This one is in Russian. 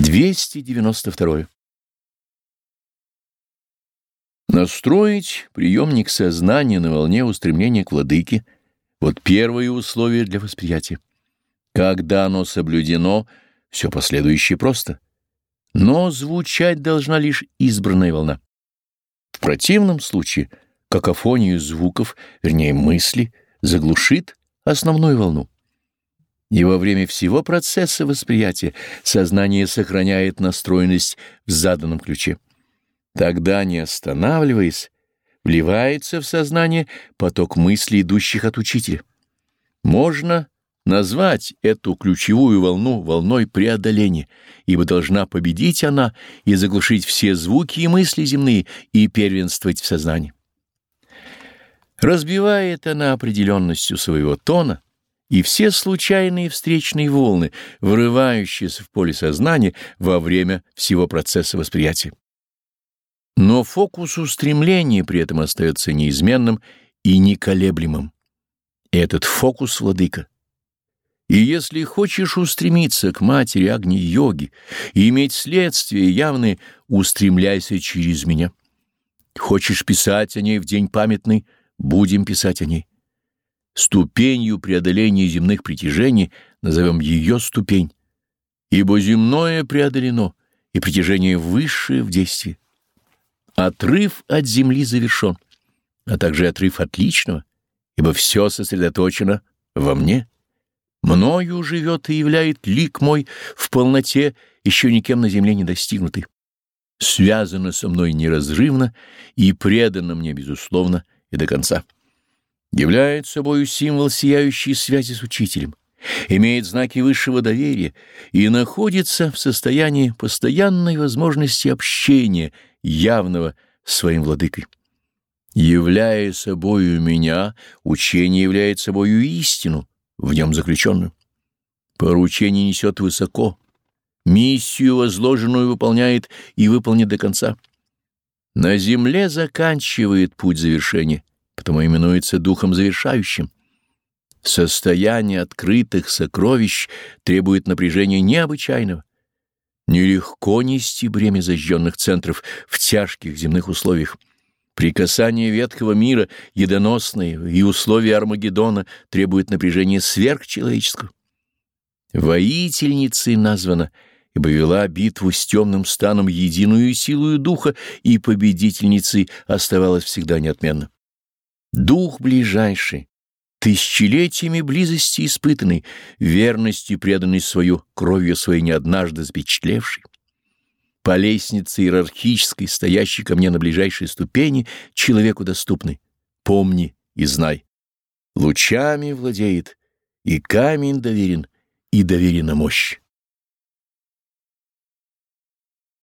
292. Настроить приемник сознания на волне устремления к владыке — вот первое условие для восприятия. Когда оно соблюдено, все последующее просто. Но звучать должна лишь избранная волна. В противном случае какофонию звуков, вернее мысли, заглушит основную волну. И во время всего процесса восприятия сознание сохраняет настроенность в заданном ключе. Тогда, не останавливаясь, вливается в сознание поток мыслей, идущих от учителя. Можно назвать эту ключевую волну волной преодоления, ибо должна победить она и заглушить все звуки и мысли земные и первенствовать в сознании. Разбивает она определенностью своего тона, и все случайные встречные волны, врывающиеся в поле сознания во время всего процесса восприятия. Но фокус устремления при этом остается неизменным и неколеблемым. Этот фокус — владыка. И если хочешь устремиться к матери Агни-йоги и иметь следствия явные, устремляйся через меня. Хочешь писать о ней в день памятный — будем писать о ней. Ступенью преодоления земных притяжений назовем ее ступень, ибо земное преодолено, и притяжение высшее в действии. Отрыв от земли завершен, а также отрыв от личного, ибо все сосредоточено во мне. Мною живет и являет лик мой в полноте, еще никем на земле не достигнутый. Связано со мной неразрывно и предано мне, безусловно, и до конца. Являет собою символ сияющей связи с учителем, имеет знаки высшего доверия и находится в состоянии постоянной возможности общения явного с своим владыкой. Являя собою меня, учение являет собою истину, в нем заключенную. Поручение несет высоко, миссию возложенную выполняет и выполнит до конца. На земле заканчивает путь завершения, потому именуется духом завершающим. Состояние открытых сокровищ требует напряжения необычайного. Нелегко нести бремя зажженных центров в тяжких земных условиях. Прикасание ветхого мира, едоносные и условия Армагеддона требуют напряжения сверхчеловеческого. Воительницей названа — ибо вела битву с темным станом единую силою духа, и победительницей оставалась всегда неотменно. Дух ближайший, тысячелетиями близости испытанный, верностью преданный свою, кровью своей не однажды запечатлевший. По лестнице иерархической, стоящей ко мне на ближайшей ступени, человеку доступный. Помни и знай. Лучами владеет, и камень доверен, и доверена мощь.